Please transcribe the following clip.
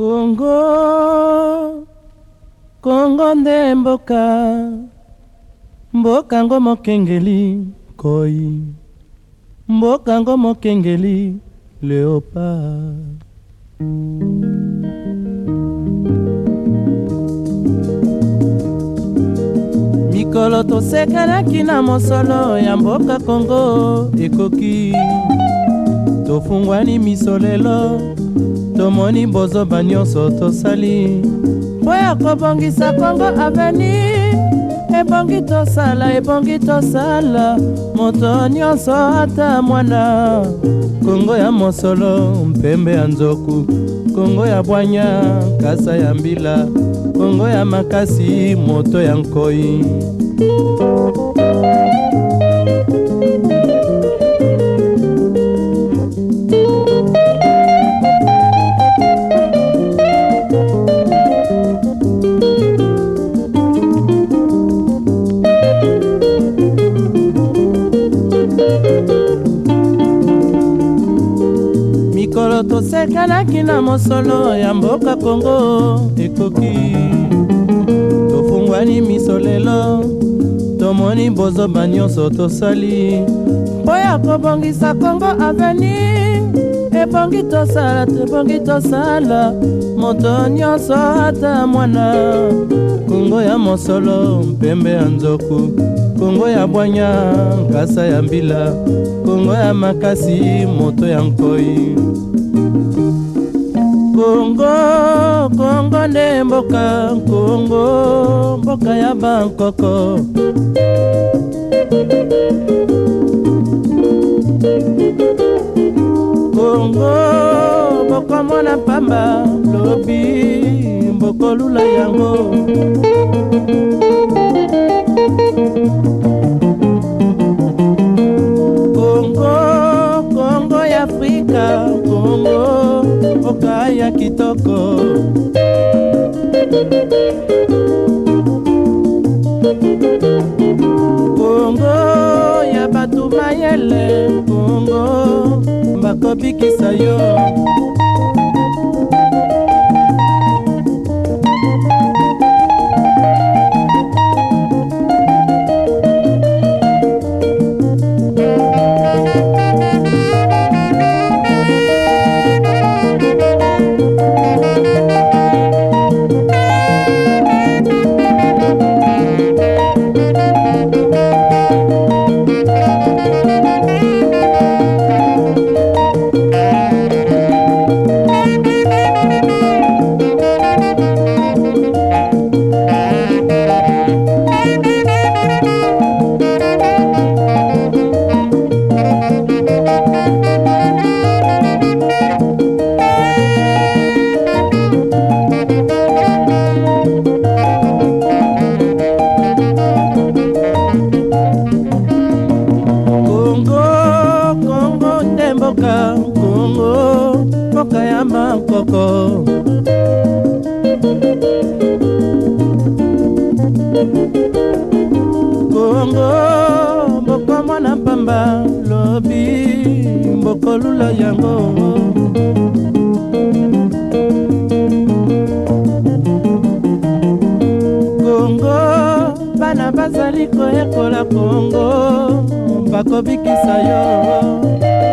kongo kongo nde mboka mboka ngo mokengeli koi mboka ngo mokengeli leopa mikolo tosekelaki na mosolo ya mboka kongo ekoki tofungwani miso lelo tomoni bozoba nyonso tosali mpoya kobongisa kongo avenir ebongi tosala ebongi tosala moto nyonso ata mwana kongo ya mosolo mpembe ya nzoku kongo ya bwanya kasa ya mbila kongo ya makasi moto ya nkoi mikolo tosekalaki na mosolo ya mboka kongo ekoki tofungwani miso lelo tomoni bozoba nyonso tosali mpo ya kobongisa kongo avenir ebongi tosala tebongi tosala moto nyonso ata mwana kongo ya mosolo mpembe ya nzoku kongo ya bwanya nkasa ya mbila kongo ya makasi moto ya nkoi kongo kongo nde mboka kongo mboka ya bankoko na pamba lobi mbokolula yango kongo kongo ya afrika kongo mboka ya kitoko kongo ya bato mayele kongo bakobikisa yo mokoko kongo bokomo na pamba lobi bokolula yango kongo bana bazali koyekola kongo bakobikisa yo